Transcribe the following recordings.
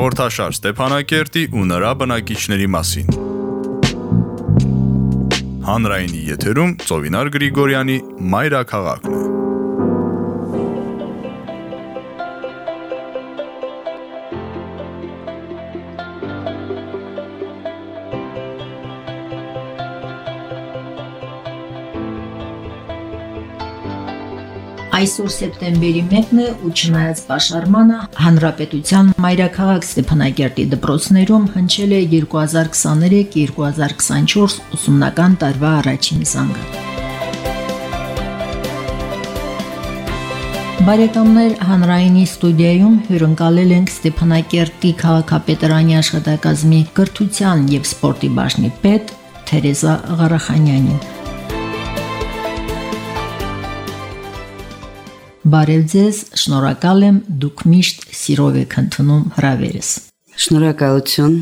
Հաղորդաշար Ստեփանակերտի ու նրա բնակիչների մասին։ Հանրայինի եթերում Ծովինար Գրիգորյանի Մայրաքաղաքն է։ Այսօր սեպտեմբերի 1-ն է ու չնայած պաշարմանը Հանրապետության Մայրաքաղաք Ստեփանագերտի դպրոցներում հնչել է 2023-2024 ուսումնական տարվա առաջին զանգը։ Բարեկամներ հանրայինի ստուդիայում հյուրընկալել ենք Ստեփանակերտի քաղաքապետարանի աշխատակազմի կրթության եւ սպորտի բաժնի պետ Թերեզա Ղարախանյանին։ Բարև ձեզ, շնորհակալ եմ դուք միշտ սիրով եք ընդունում հրավերս։ Շնորհակալություն։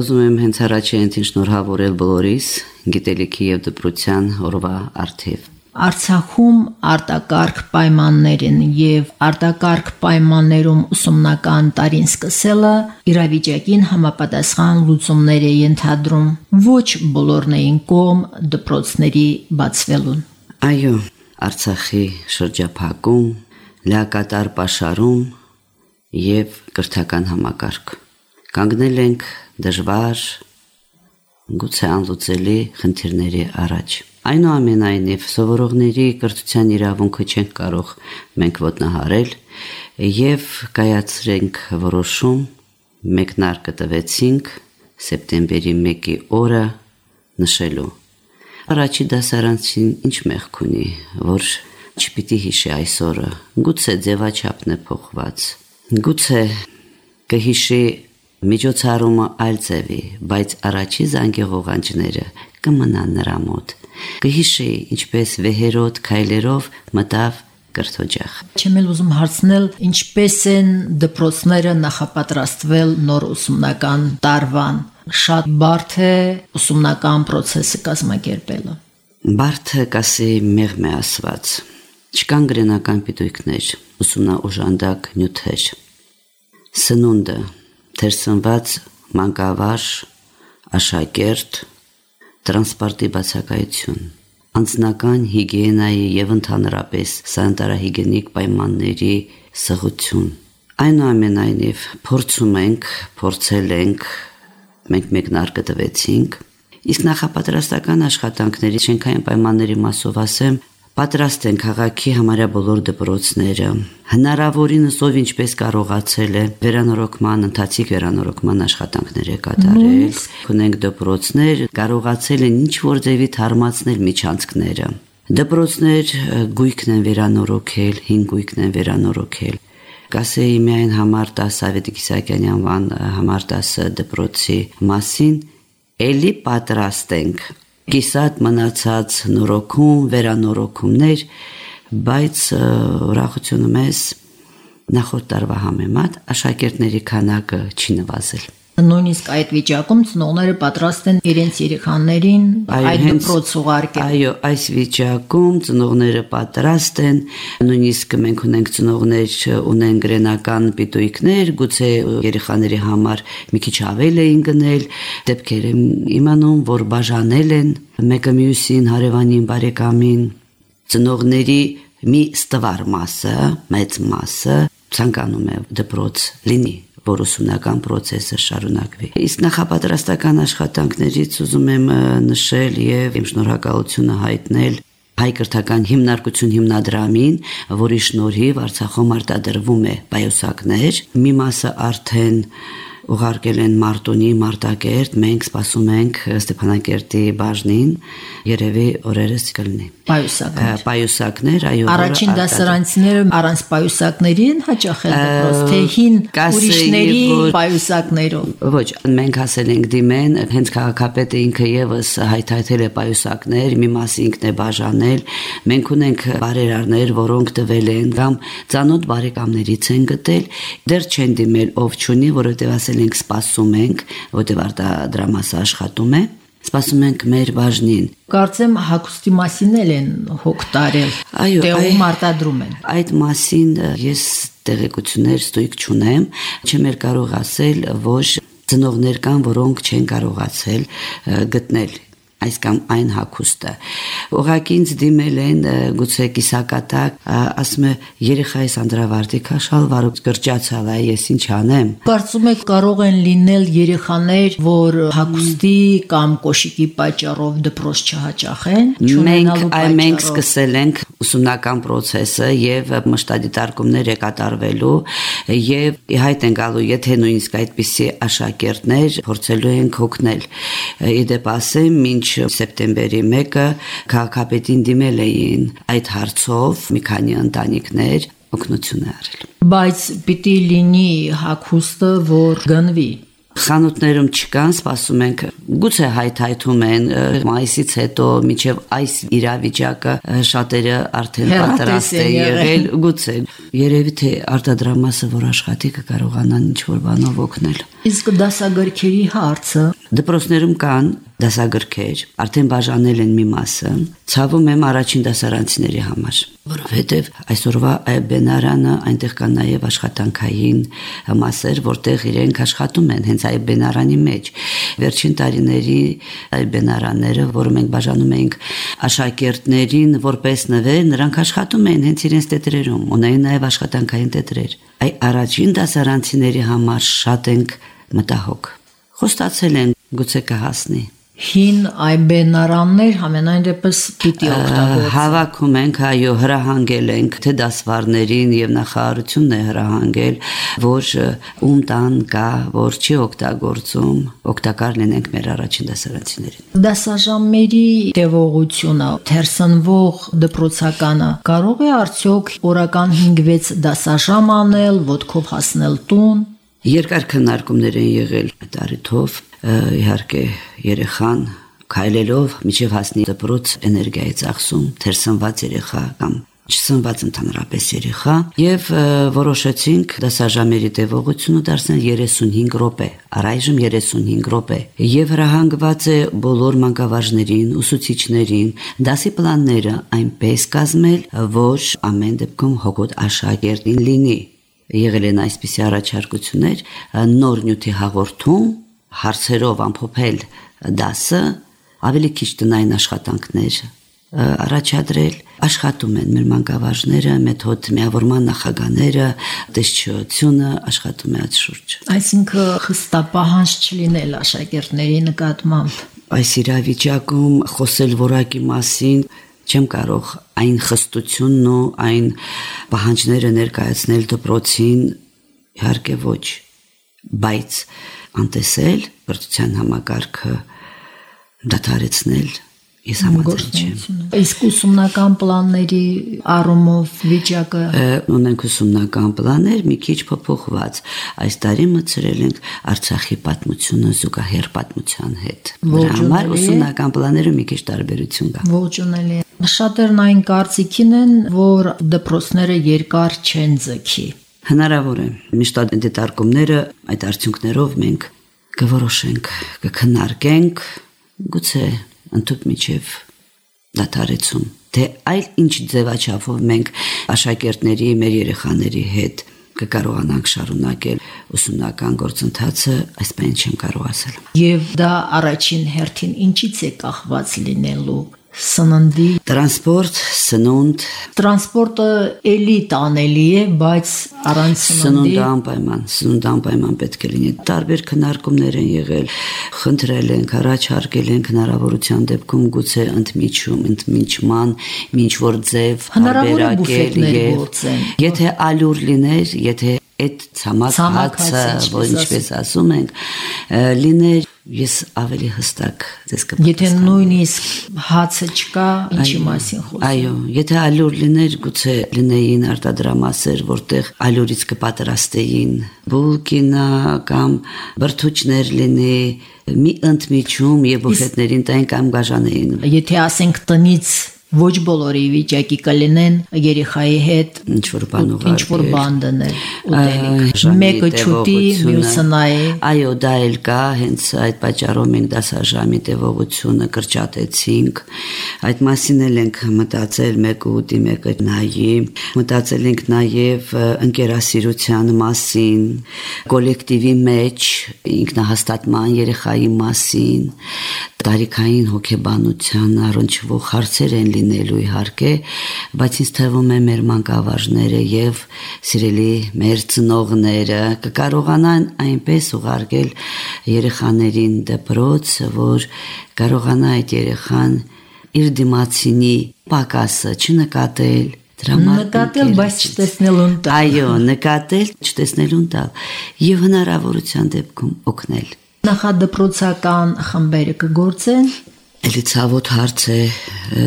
Ուզում եմ հենց առաջին շնորհավորել բոլորիս գիտելիքի եւ դպրոցյան օրվա արդիվ։ Արցախում արտակարգ պայմաններ են եւ արտակարգ պայմաններում ուսումնական տարին սկսելը իրավիճակին համապատասխան լուծումներ է ենթադրում ոչ բոլորն էին կողմ դպրոցների բացվելուն։ Այո, Արցախի շրջափակում, լիակատար պաշարում եւ կրթական համակարգ։ Կանգնել ենք դժվար, գուցե անլուծելի խնդիրների առաջ։ Այնուամենայնիվ սովորողների կրթության իրավունքը չենք կարող մենք ոտնահարել եւ կայացրենք որոշում մեկնարկը տվեցինք սեպտեմբերի 1-ի օրը նշելու Առաջի դասարանցին ինչ մեղք ունի, որ չպիտի հիշի այսօրը։ Գուցե ձևաչափն է փոխված։ Գուցե կհիշի միջոցառումը այլ ձևի, բայց առաջի զանգի ղողանջները կմնան նրա մոտ։ Կհիշի ինչպես վեհերոտ քայլերով մտավ կրթօջախ։ Չեմ էլ ուզում հարցնել, ինչպես են դպրոցները նախապատրաստվել նոր ուսումնական տարվան շատ բարդ է ուսումնական process-ը կազմակերպելը։ Բարդը կասի մեղմ է ասված։ Չկան գրենական պիտույքներ, ուսումնաօժանդակ նյութեր։ Սնունդը, թերսնված մանկավար, աշակերտ, տրանսպորտի բացակայություն, անձնական հիգիենայի եւ ընդհանրապես սանիտարահիգենիկ պայմանների սղություն։ Այնուամենայնիվ փորձում ենք, փորձել ենք մենք մեկնարկը տվեցինք։ Իսկ նախապատրաստական աշխատանքների շենքային պայմանների մասով ասեմ, պատրաստ են քաղաքի համարյա բոլոր դպրոցները։ Հնարավորինս ով ինչպես կարողացել է վերանորոգման, ընթացիկ վերանորոգման աշխատանքներ է կատարել։ Ունենք դպրոցներ, կարողացել են ինչ որ ձևի թարմացնել միջանցքները։ Դպրոցներ գույքն են վերանորոգել, հին գույքն են վերանորոգել կասեի միայն համար 10 Սավետ Կիսակյանի անվան համար 10 դպրոցի մասին. Էլի պատրաստ ենք կիսատ մնացած նորոգում, վերանորոգումներ, բայց ուրախությունը մեզ նախորդ տարվա համեմատ աշակերտների քանակը չի նվազել նույնիսկ այդ վիճակում ծնողները պատրաստ են իրենց երեխաներին այդ դպրոց ուղարկել։ Այո, այս վիճակում ծնողները պատրաստ են, նույնիսկ մենք ունենք ծնողներ ունեն գրենական պիտույքներ, գուցե երեխաների համար մի քիչ ավել էին գնել, դեպքեր եմ իմանում, որ բաժանել են մեկը մյուսին, հարևանին, բարեկամին, ծնողների մի ստվար մասը, մեծ մասը ցանկանում է դպրոց լինի որ ուսումնական process-ը շարունակվի։ Իսկ նախապատրաստական աշխատանքներից ուզում եմ նշել եւ իմ շնորհակալությունը հայտնել հայ կրթական հիմնարկություն հիմնադրամին, որի շնորհիվ Արցախում արտադրվում է պայուսակներ։ Մի մասը արդեն ուղարկել են Մարտունի, Մարտակերտ, մենք սպասում ենք Ստեփանակերտի բաժնին, երևի օրերս կլինի։ Պայուսակներ։ Պայուսակներ, այո։ Առաջին դասարանցիները առանց պայուսակների են հաճախել դպրոց, թե հին ուրիշների պայուսակներով։ Ոչ, մենք հասել ենք դիմեն, հենց քաղաքապետը ինքը եւս հայթայթել է պայուսակներ, մի մասը ինքն է բաժանել։ Մենք ունենք բարերարներ, որոնք տվել են կամ ցանոթ բարեկամներից են գտել, դեռ չեն դիմել ով ճունի, որովհետեւ ասել ենք սպասում ենք, որտեղ արտադրամասը աշխատում է Սպասում ենք մեր բաժնին։ Կարծեմ հակոստի մասին էլ են հոգ տարել։ Այո, տեղում արտադրում են։ Այդ մասին ես տեղեկություններ ստույգ չունեմ, չեմ էլ կարող ասել, որ ծնողներ կան, որոնք չեն կարողացել գտնել այս կամ այն հակոստը։ Ուղղակի ինձ դիմել են գուցե կիսակատակ, ասում է երեխայիս անդրավարտի քաշալ վարուկ գրճացալ է, ես ինչ անեմ։ Կարծում եք կարող են լինել երեխաներ, որ հակոստի կամ կոշիկի պատճառով դպրոց չհաճախեն, չունենալու պատճառով։ Մենք մենք սկսել ենք ուսումնական process-ը եւ մշտադիտարկումներ է կատարվելու եւ իհայտ են գալու, եթե նույնիսկ այդպիսի աշակերտներ փորձելու են հոգնել։ Իդեպ ասեմ, ինչ սեպտեմբերի 1-ը քաղաքապետին դիմել էին այդ հարցով մի քանի ընտանիքներ օգնություն է արել։ Բայց պիտի լինի հակոստը, որ գնվի խանութներում չկան, սպասում ենք գուցե հայթայթում են մայիսից հետո միջև այս իրավիճակը շատերը արդեն պատրաստ են եղել, գուցե երևի թե արտադրամասը որ աշխատի կկարողանան ինչ որ բանով օգնել։ Իսկ դասագրքերի հարցը դպրոցներում կան դասագրքեր, արդեն բաժանել են մի մասը, ցավում եմ առաջին դասարանցիների համար, որովհետև այսօրվա բենարանը այնտեղ կան նաև աշխատանքային մասեր, որտեղ իրենք աշխատում են հենց այ բենարանի մեջ։ Վերջին տարիների այ բենարանները, որը մենք բաժանում էինք աշակերտներին որպես նվեր, նրանք աշխատում են հենց իրենց տետրերում, ունեն նաև աշխատանքային տետրեր։ Այ առաջին դասարանցիների համար շատ ենք մտահոգ։ Խոստացել են գուցե կհասնի հին այբենարաններ համենայն դեպս պիտի օգտագործեն։ Հավաքում ենք, այո, հրահանգել ենք թե դասվարներին եւ նախարարությունն է հրահանգել, որ ում տան կա, որ չի օգտագործում, օգտակար լինենք մեր առաջին դասարանցիներին։ Դասաժամերի տևողությունը, թերսնվող դպրոցականը կարող է արդյոք օրական 5-6 դասաժամ անել, ոդկով հասնել տուն։ Երկար քննարկումներ են եղել տարիթով իհարկե երեխան քայլելով միջև հասնի դպրոց էներգիայի ծախսում թերսնված երեխա կամ չսնված ընդհանրապես երեխա եւ որոշեցինք դասաժամերի տևողությունը դարձնել 35 րոպե առայժմ 35 րոպե եւ հրահանգված է բոլոր մանկավարժներին ուսուցիչներին դասի պլանները այնպես կազմել որ ամեն դեպքում հոգոտ աշակերտին լինի եղել են այսպիսի առաջարկություններ նոր նյութի հաղորդում հարցերով ամփոփել դասը, ավելի քիչ տնային աշխատանքներ առաջադրել աշխատում են մեր մանկավարժները, մեթոդ միավորման նախագաները, տեսչությունը աշխատում է այդ շուրջ։ Այսինքն խստապահանջ չլինել աշակերտների նկատմամբ։ Այս իրավիճակում խոսել որակի մասին չեմ կարող այն խստությունն ու այն պահանջները ներկայացնել դպրոցին իհարկե ոչ բայց անտեսել կրթության համակարգը դադարեցնել ես համաձայն չեմ։ Իսկ ուսումնական պլանների առումով վիճակը ունենք ուսումնական պլաններ մի քիչ փոփոխված։ Այս տարի մցրել ենք Արցախի պատմությունը զուգահեռ պատմության հետ։ Դրա համար ուսումնական պլանները մի քիչ տարբերություն կա։ Ողջունելի։ Շատերն այն կարծիքին են, որ դպրոցները երկար չեն ձգի Հնարավոր է միշտ դիտարկումները այդ արդյունքներով մենք կորոշենք, կքննարկենք, գուցե ընդཐུպ միջև դատարեցում, թե այլ ինչ ձևաչափով մենք աշակերտների, մեր երեխաների հետ կկարողանանք շարունակել ուսումնական գործընթացը, այսպես չեմ կարող ասել։ Եվ դա առաջին հերթին ինչից է կախված լինելու սննդի տրանսպորտ, սնունդ տրանսպորտը էլի տանելի է, բայց առանց սննդի սնունդը անպայման, սնունդը անպայման պետք է լինի։ Տարբեր քննարկումներ են եղել, խնդրել են, առաջարկել են հնարավորության դեպքում գուցե ընդմիջում, ընդմիջման, ինչ որ ձև հարաբերակել եւ եթե ալյուր լիներ, եթե այդ ցամաք հացը, որ ինչպես ասում ենք, լիներ ես ավելի հստակ ձեզ կպատասխանեմ։ Եթե նույնիսկ հացը չկա, ինչի մասին խոսում։ Այո, եթե ալյուր լիներ, գուցե լինեին արտադրամասեր, որտեղ ալյուրից կպատրաստեին բուլկինա կամ բրթուճներ լինի, մի ընդմիջում եւ բուֆետներին տային կամ գաժանեին։ Եթե ասենք տնից ոչ բոլորի վիճակի կլինեն երեխայի հետ ինչ որ բան ինչ որ բան դնել ուտելիք մեկը չուտի մյուսը նայ այո դա էլ կա հենց այդ պատճառով մենք դասաժամի տևողությունը կրճատեցինք այդ մասին էլ ենք մտածել մեկը ուտի մեկը նայի մտածել ենք նաև ընկերասիրության մասին կոլեկտիվի մեջ ինքնահաստատման երեխայի մասին տարիքային հոգեբանության առնչվող հարցեր են լինելու իհարկե, բայց ինձ թվում է մեր մանկավարժները եւ սիրելի մեր ծնողները կկարողանան այնպես ուղարկել երեխաներին դպրոց, որ կարողանա այդ երեխան իր դիմացինի պակասը չնկատել, նկատել, բայց չտեսնելուն տալ։ Այո, նկատել, չտեսնելուն տալ եւ հնարավորության դեպքում օգնել նախադպրոցական խմբերը կգործեն Էլի ցավոտ հարց է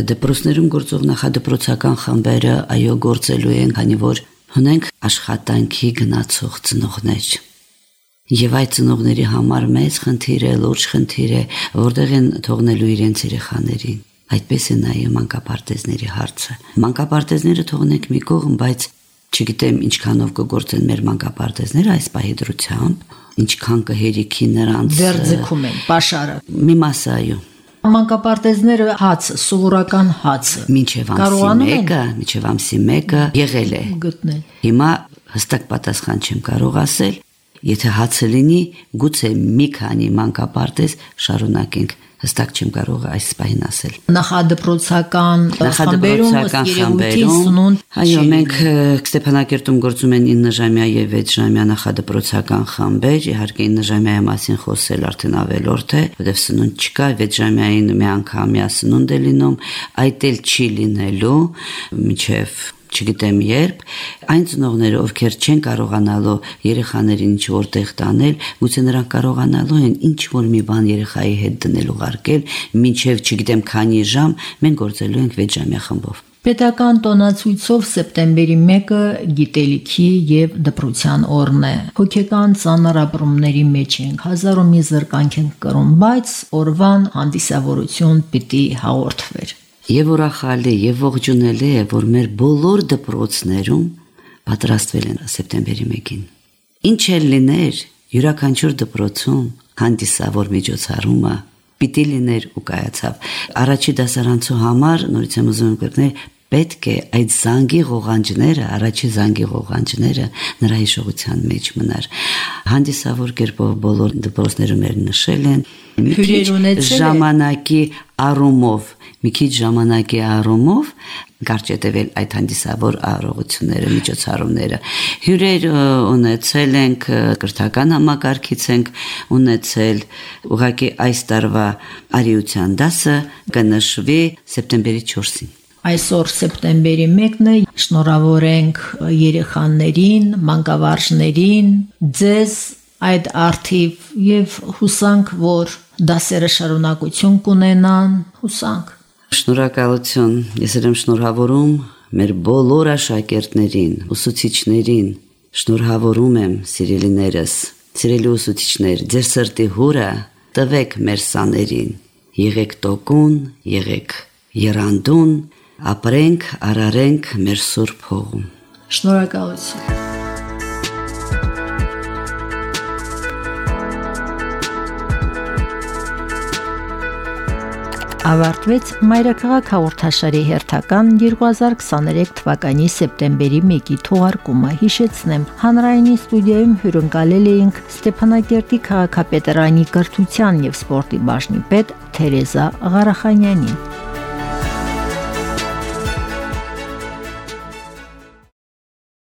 դպրոցներում գործող նախադպրոցական խմբերը այո գործելու են, քանի որ ունենք աշխատանքի գնացող ծնողներ։ Եվ այդ ծնողների համար մեծ խնդիր է, լուրջ խնդիր է, որտեղ են թողնելու իրենց երեխաներին։ Այդպես է նաև մանկապարտեզների հարցը։ Մանկապարտեզները թողնենք մի կողմ, բայց չգիտեմ ինչքանով կգործեն մեր մանկապարտեզները այս պահի դրությամբ, ինչքան կհերիքի նրանց դեռ ձգում են պաշարը։ Մի մասը այո։ Մանկապարտեզները հաց, սովորական հացը մինչև ամսի 1-ը, մինչև ամսի 1-ը եղել է գտնել։ Հիմա հստակ պատասխան չեմ կարող ասել, եթե հացը լինի, գուցե մի քանի մանկապարտեզ շարունակենք հստակ չեմ կարող այս պահին ասել։ Նախադպրոցական նախադպրոցական խմբերում այո մենք Ստեփանակերտում գործում են 9 ժամյա եւ 6 ժամյա նախադպրոցական խմբեր, իհարկե 9 ժամյայի մասին խոսել արդեն ավելորդ է, որովհետեւ սնունդ չկա, 6 ժամյային մի անգամյա սնունդ է լինում, այդ էլ չի լինելու միջև չգիտեմ երբ, այն ծնողները, ովքեր չեն կարողանալու երեխաներին ինչ որտեղ տանել, գուցե նրանք կարողանալու են ինչ որ մի բան երեխայի հետ դնել ուղարկել, մինչև չգիտեմ քանի ժամ, մենք գործելու ենք 6 ժամյա խմբով։ Պետական տոնացույցով սեպտեմբերի 1-ը գիտելիքի եւ դպրության օրն է։ Հոգեկան ծանր ապրումների մեջ ենք, հազար ու մի զրկանք ենք կրում, բայց օրվան հանդիսավորություն պիտի հաղորդվեր։ Եվ ուրախալի եւ ողջունելի է, որ մեր բոլոր դպրոցներում պատրաստվել են սեպտեմբերի 1-ին։ Ինչ էլ լիներ յուրաքանչյուր դպրոցում հանդիսավոր միջոցառումը պիտի լիներ ու կայացավ։ Առաջի դասարանցու համար նորից եմ ուզում կրկնել պետք է այդ զանգի ղողանջները, առաջի զանգի ղողանջները նրա հիշողության մեջ մնար։ Հանդիսավոր կերպով բոլոր դպրոցներում էր նշել են հյուրեր ունեցել ժամանակի առումով մի քիչ ժամանակի առումով գարճետևել այդ հանդիսավոր առողությունները, միջոցառումները։ Հյուրեր ունեցել ենք կրթական համակարգից ենք ունեցել ուղղակի այս տարվա արիության դասը կնշվի սեպտեմբերի 4-ին։ Այսօր սեպտեմբերի 1-ն է, շնորհավորենք երեխաներին, մանկավարժներին, ձեզ այդ արթիվ եւ հուսանք, որ դասերը շարունակություն կունենան, հուսանք Շնորհակալություն։ Ես եմ շնորհավորում մեր բոլոր աշակերտներին, ուսուցիչներին։ Շնորհավորում եմ սիրելիներս, սիրելի ուսուցիչներ, ձեր սրտի հուրը տվեք մեր սաներին։ Եղեք տոկուն, եղեք երանդուն, ապրենք, արարենք մեր սուրբ հողում։ Շնորհակալություն։ ավարտվեց Մայրաքաղաք հաղորդաշարի հերթական 2023 թվականի սեպտեմբերի 1-ի թողարկումը։ Հիշեցնեմ, հանրայինի ստուդիայում հյուրընկալել էինք Ստեփանակերտի քաղաքապետարանի կրթության եւ սպորտի բաժնի պետ Թերեզա Ղարախանյանին։